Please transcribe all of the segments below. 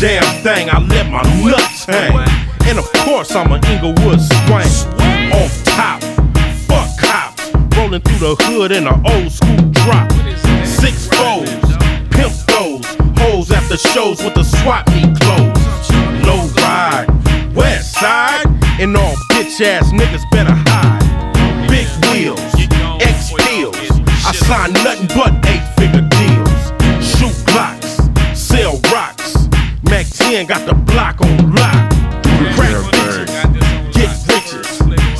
damn thing, I let my nuts hang. And of course, I'm an Inglewood swank. Off top, fuck through the hood in an old school drop. Six foes, pimp those, hoes after shows with the swap meet. I sign nothing but eight figure deals. Shoot blocks, sell rocks. Mack 10 got the block on lock. Crack bitches, get riches.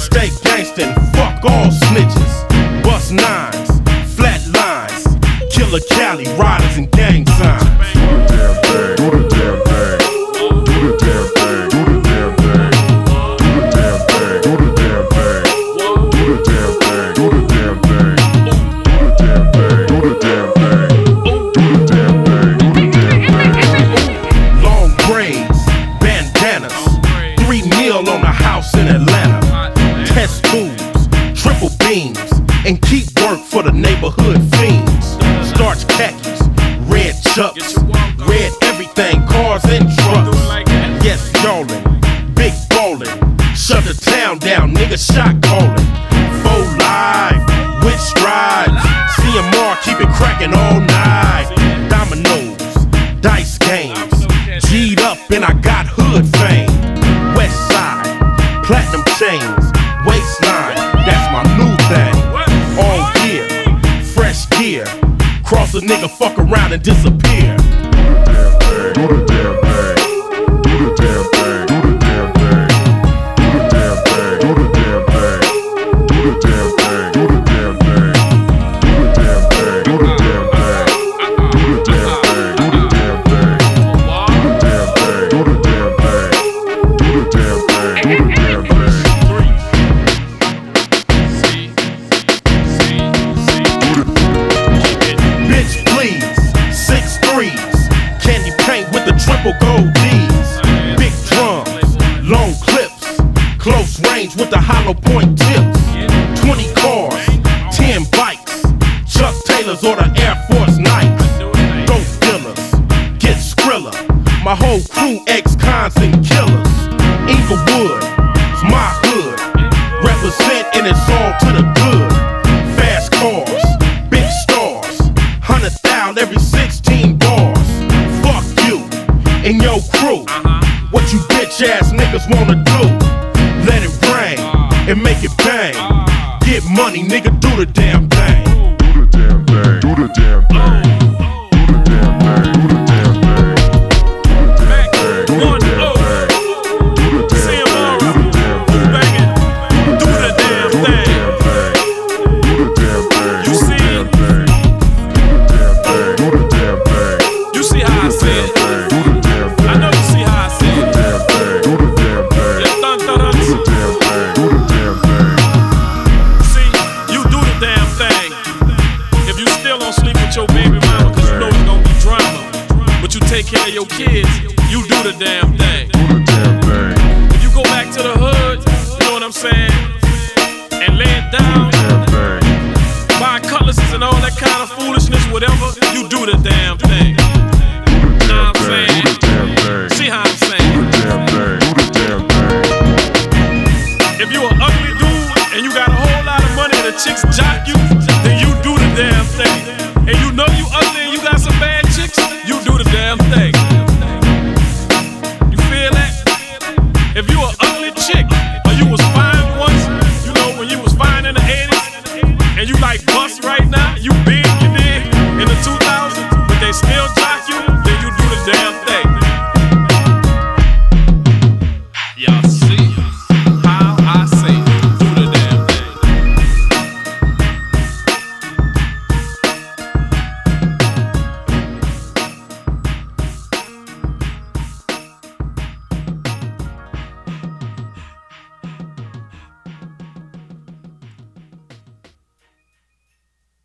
Stay gangsta and fuck all snitches. Bust nines, flat lines. Killer Cali, riders and gang signs. Work for the neighborhood fiends. Starch khakis, red chucks, red everything, cars and trucks. Yes, yawling, big ballin'. Shut the town down, nigga, shot callin'. Full live, with strides. CMR keep it crackin' all night. Nigga, fuck around and disappear. The hollow point tips. 20 cars, 10 bikes. Chuck Taylors or the Air Force Nikes. Dope dealers, get skrilla. My whole crew ex cons and killers. Inglewood, it's my hood. Represent and it's all to the good. Fast cars, big stars. Hundred thousand every 16 bars. Fuck you and your crew. What you bitch ass niggas wanna do? Let it rain and make it bang. Get money, nigga, do the damn thing. Do the damn thing. Do the damn thing. Do the damn thing. Do the damn thing. Do the damn thing. Do the damn thing. Do the damn thing. Do the damn thing. Do the damn thing. Do the damn thing. Do the damn thing. You see how I said it. Your baby mama, cause you know it's gonna be drama. But you take care of your kids, you do the damn thing. Do the damn thing. If you go back to the hood, you know what I'm saying? And lay it down, Damn thing. buy cutlasses and all that kind of foolishness, whatever, you do the damn thing. Know what I'm Do saying? the damn thing. See how I'm saying? Damn thing. Do the damn thing. If you an ugly dude and you got a whole lot of money and the chicks jock you, then you do damn thing. And you know you ugly and you got some bad chicks, you do the damn thing. You feel that? If you an ugly chick